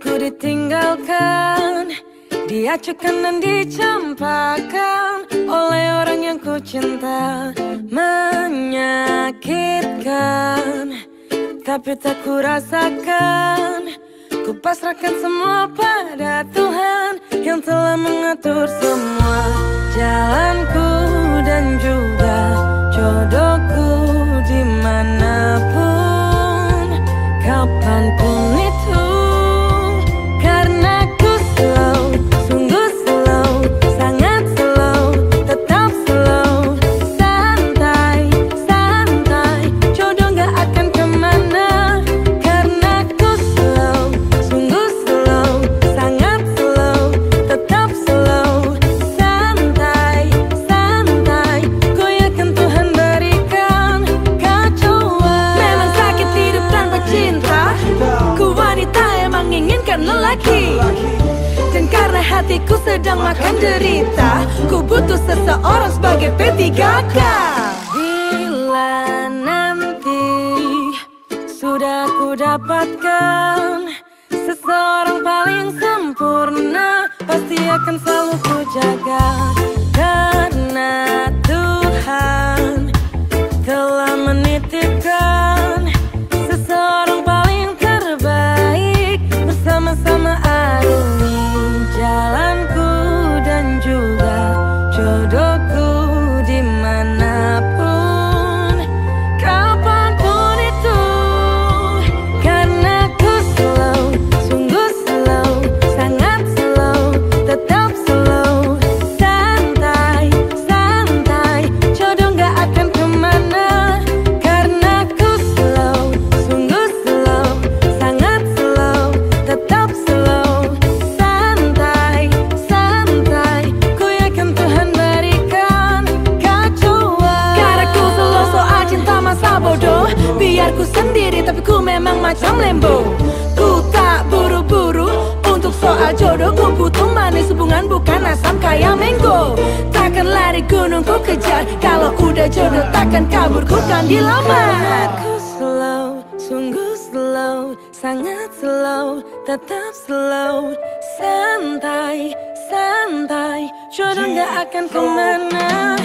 Ku ditinggalkan Diacukan dan dicampakkan Oleh orang yang ku cinta Menyakitkan. Tapi tak ku rasakan Ku pasrahkan semua pada Tuhan Yang telah mengatur semua Jalanku dan juga jodohku Di mana pun, kapan pun sedang makan derita Ku butuh seseorang sebagai P3K Bila nanti sudah ku dapatkan Seseorang paling sempurna Pasti akan selalu ku jaga. asam kayak mango. Takkan lari gunung ku kejar. Kalau udah jodoh takkan kabur. Ku kan dilamar. Aku slow, sungguh slow. Sangat slow, tetap slow. Santai, santai. Jodoh gak akan ke mana.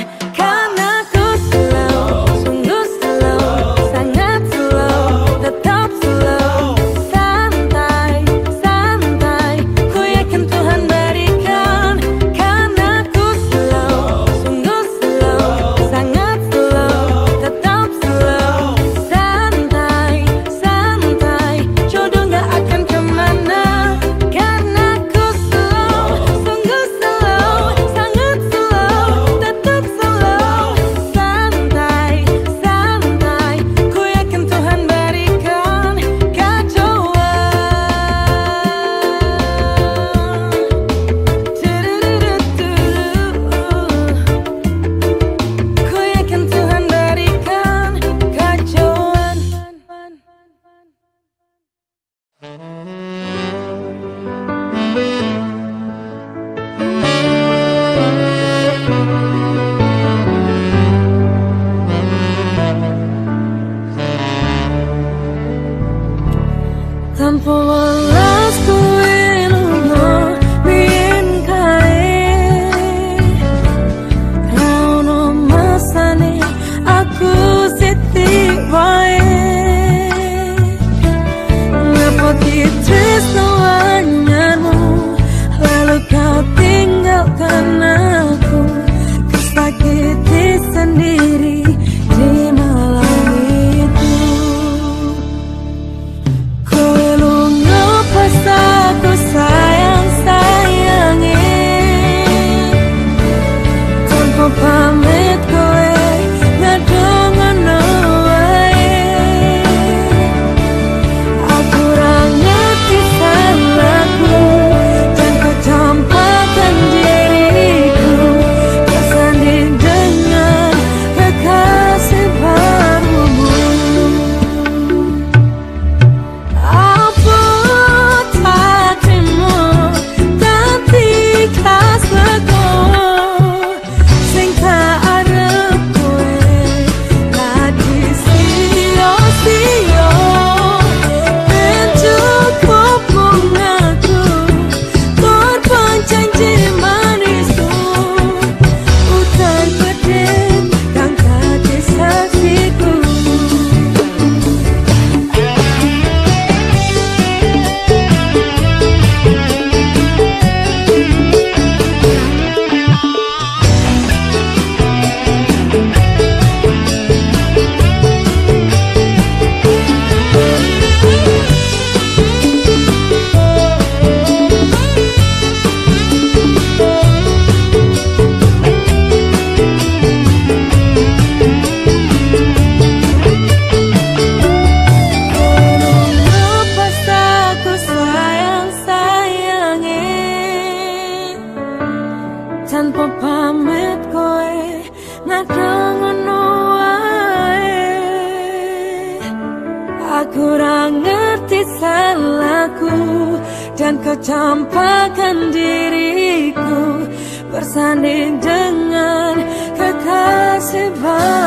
Bersanding dengan kekasih barumu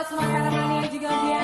buat semua karamania juga Bianisi.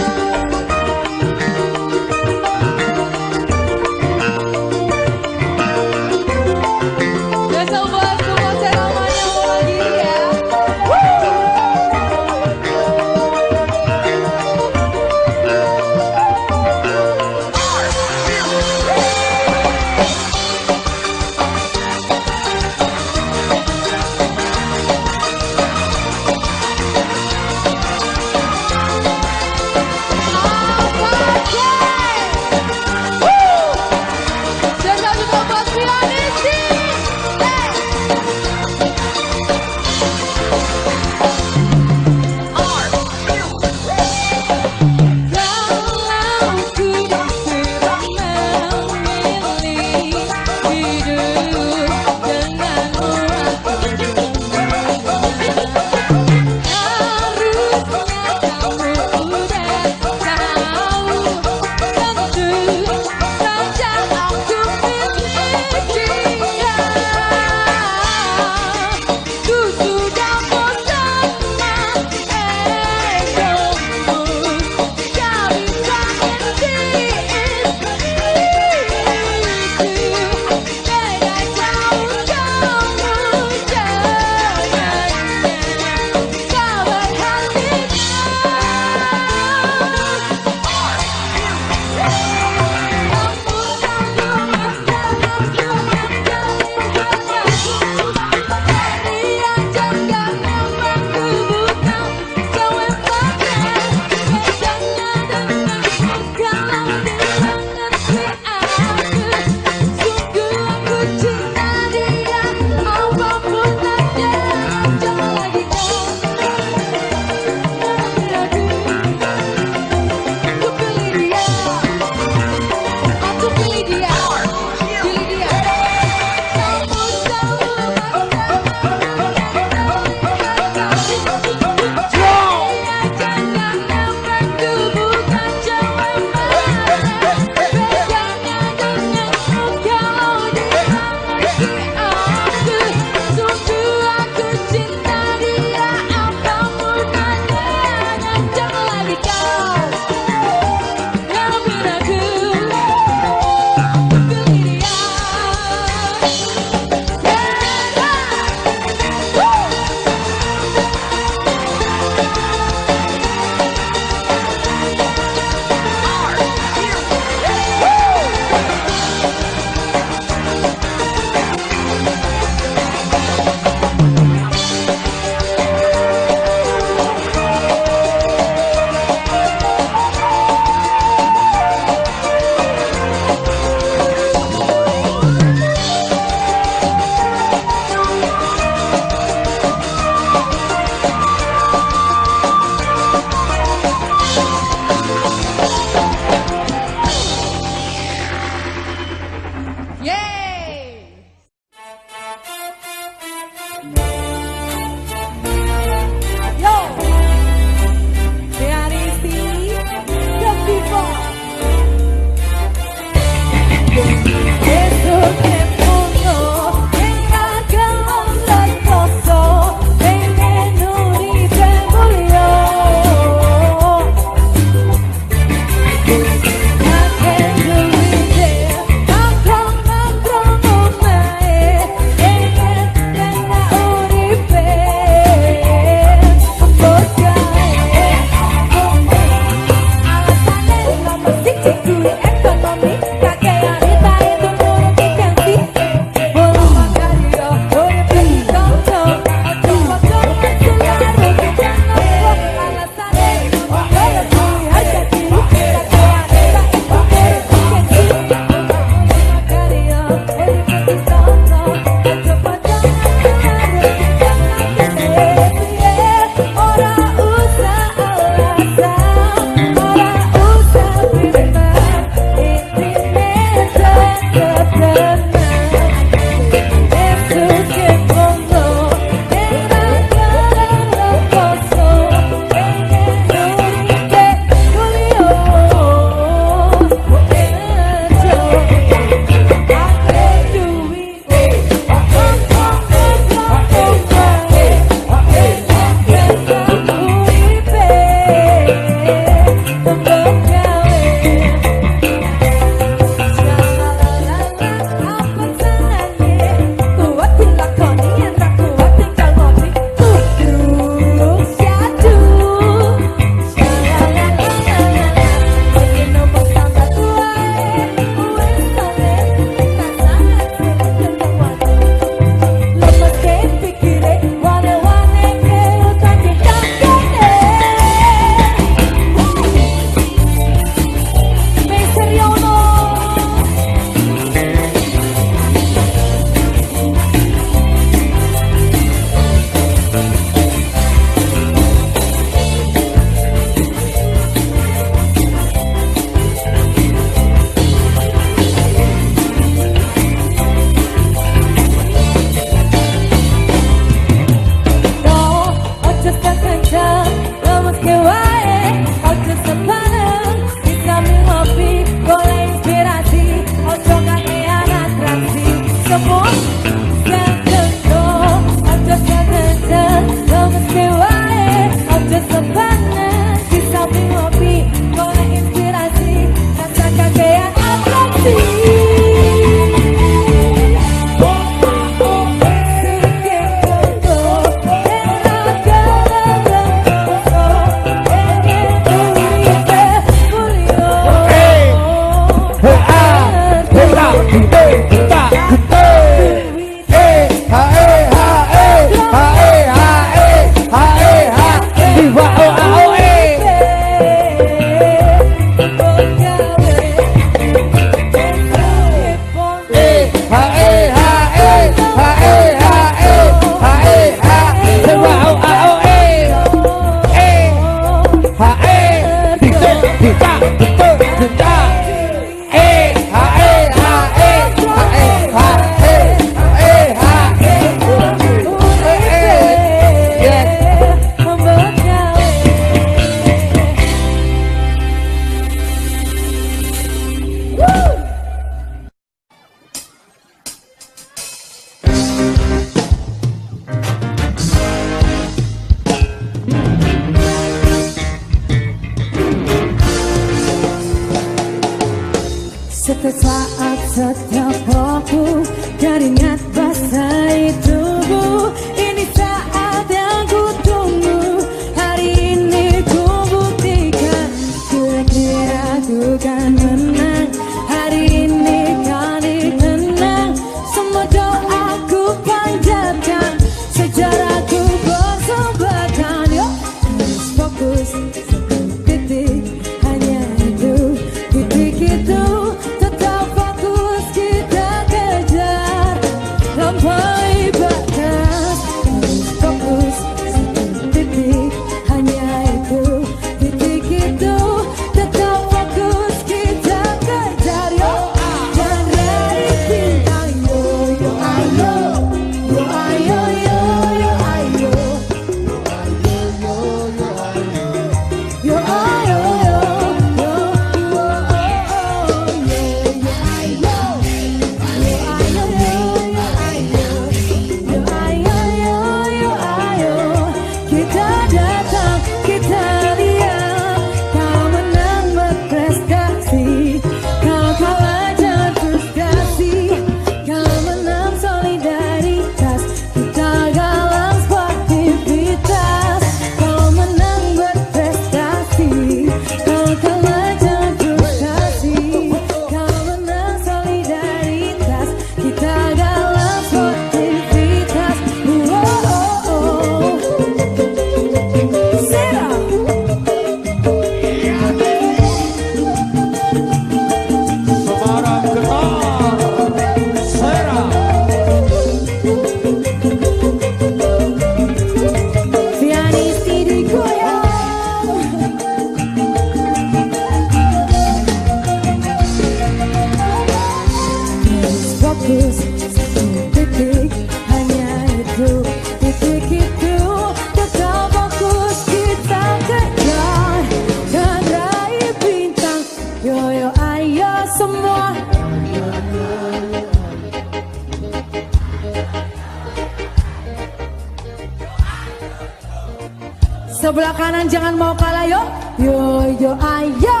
Sebelah kanan jangan mau kalah yo. Yo yo ayo.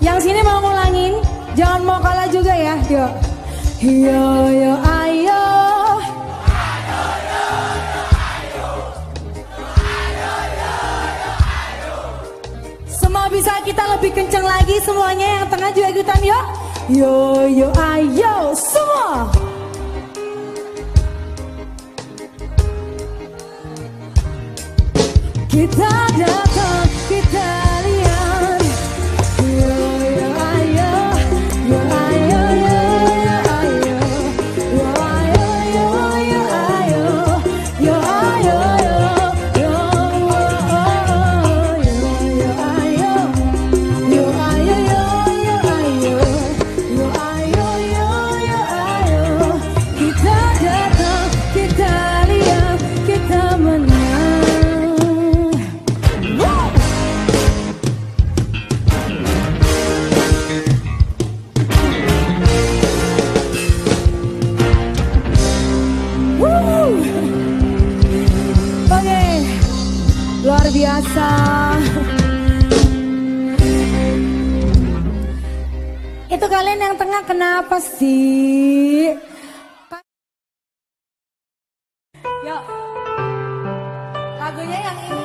Yang sini mau ngulangin, jangan mau kalah juga ya. Yo. Yo yo ayo. Semua bisa kita lebih kenceng lagi semuanya yang tengah juga ikutan yuk. Yo yo ayo semua Kita dapat Kenapa sih? Yuk. Lagunya yang ini.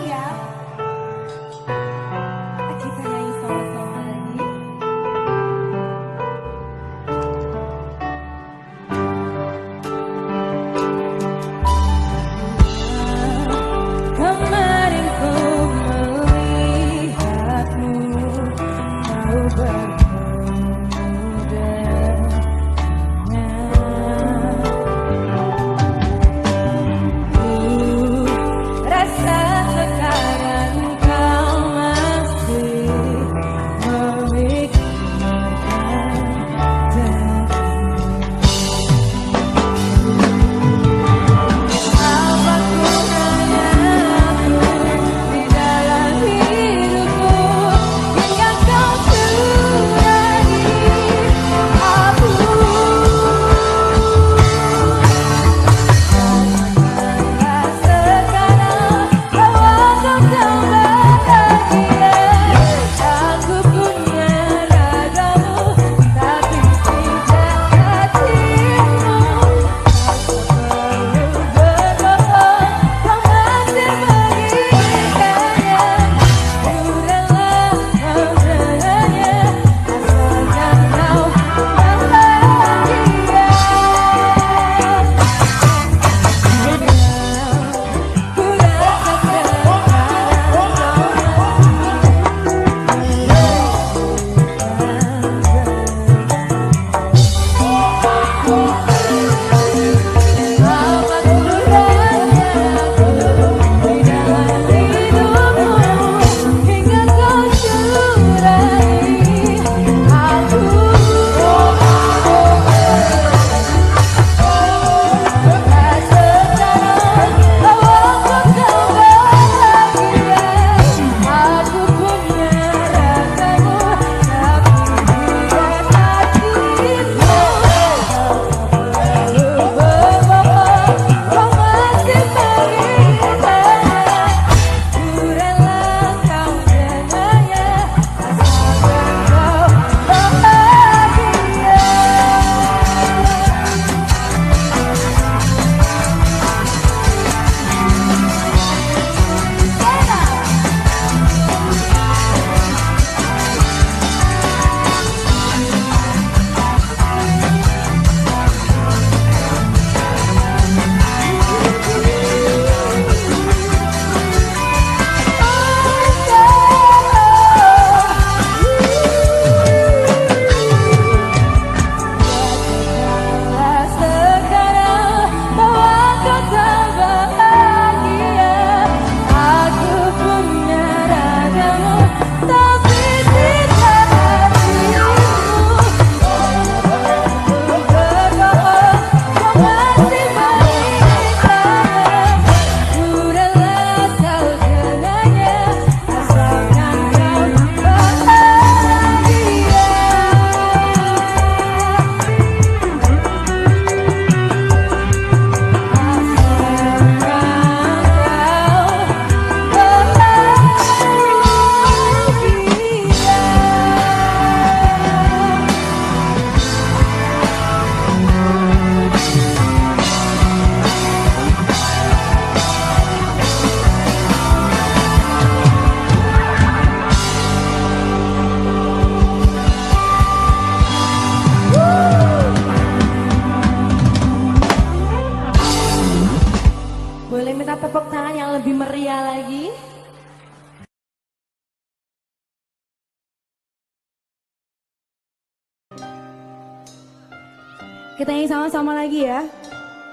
sama-sama lagi ya.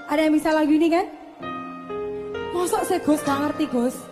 Ada yang bisa lagu ini kan? masuk sih Gus gak ngerti Gus?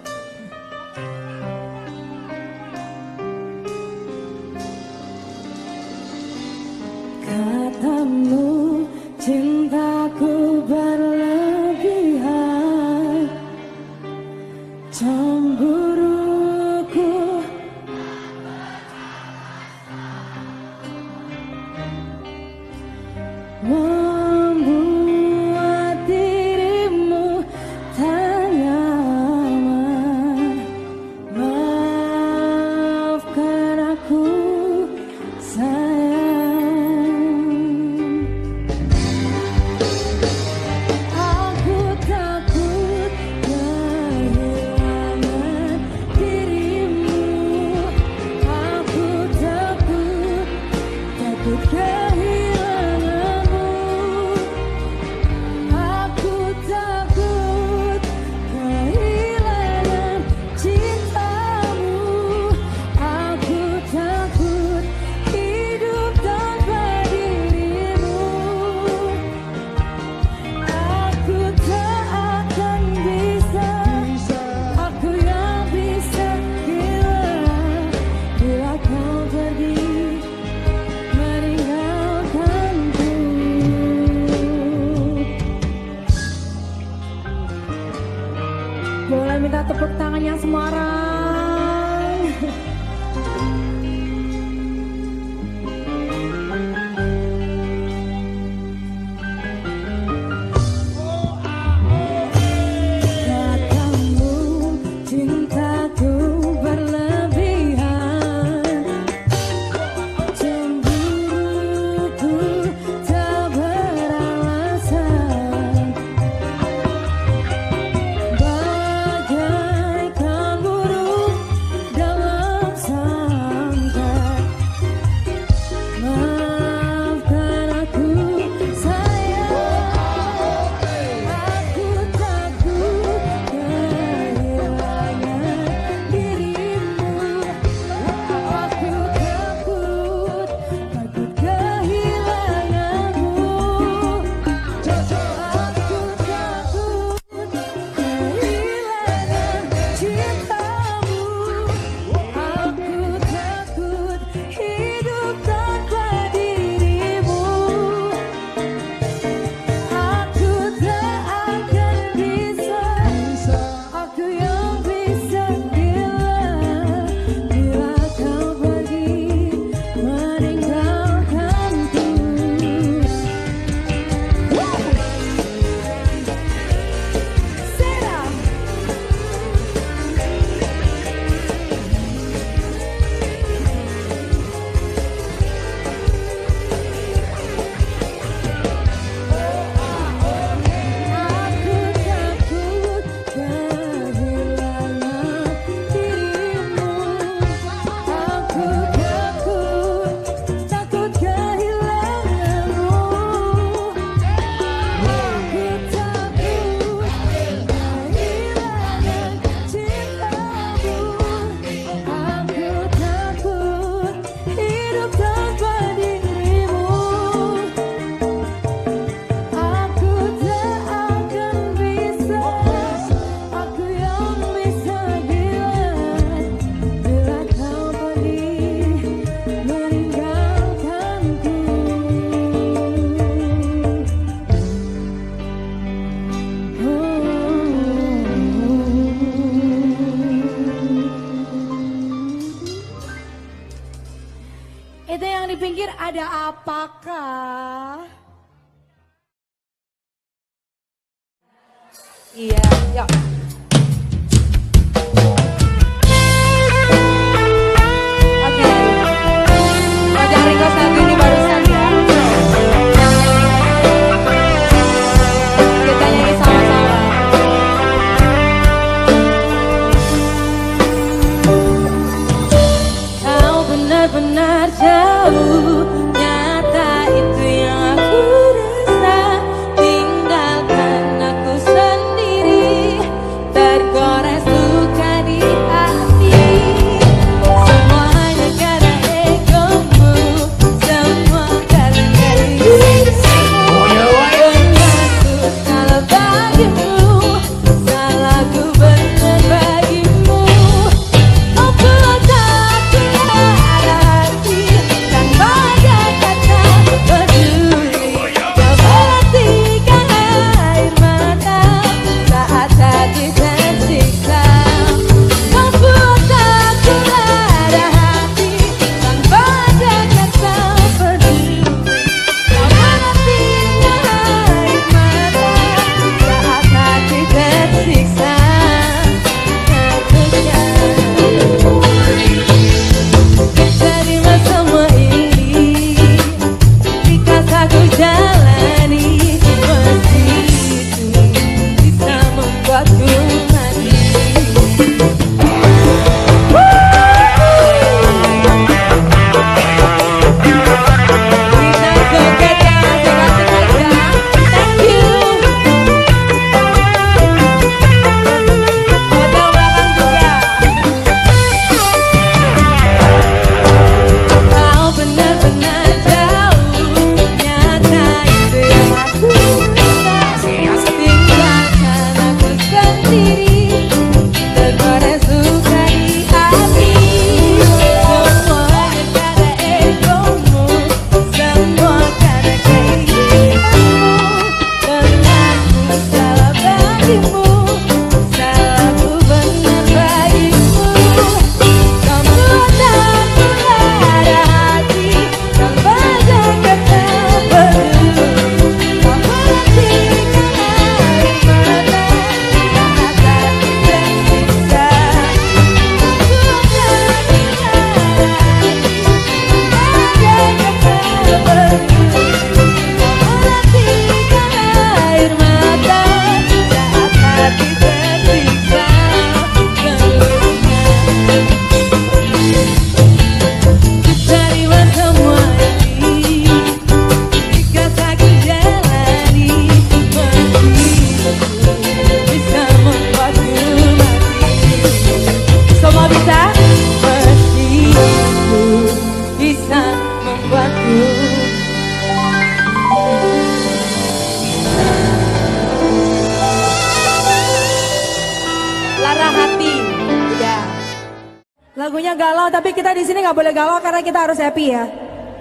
Boleh galau karena kita harus happy ya.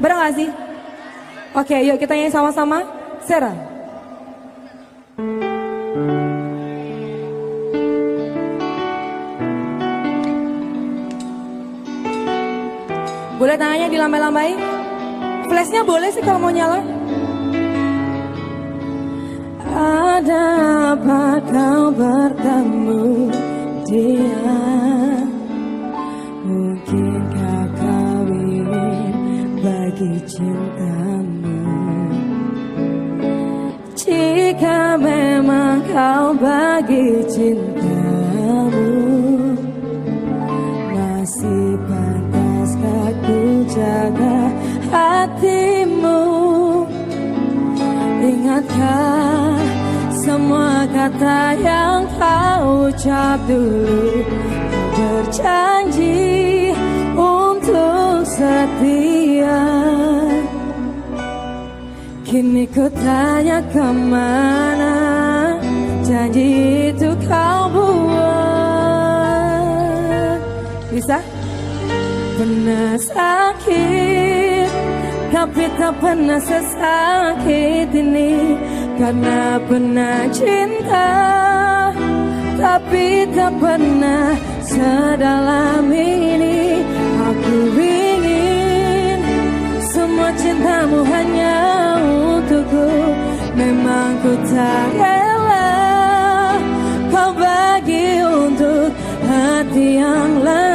Bener gak sih? Oke, yuk kita nyanyi sama-sama. Sarah. Boleh tangannya dilambai-lambai? Flashnya boleh sih kalau mau nyala. Ada apa kau bertemu dia Ingatkah semua kata yang kau ucap dulu Berjanji untuk setia Kini ku tanya ke mana Janji itu kau buat Bisa? Pernah sakit Tapi tak pernah sesakit ini Karena pernah cinta Tapi tak pernah sedalam ini. Aku ingin Semua cintamu hanya untukku. Memang ku tak rela Kau bagi untuk hati yang lain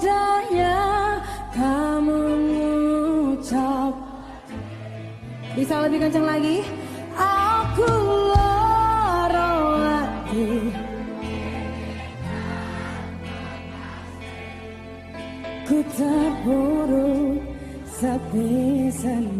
Mudahnya kamu mengucap. Bisa lebih kencang lagi? Aku loro hati Ku terburu sepi sendiri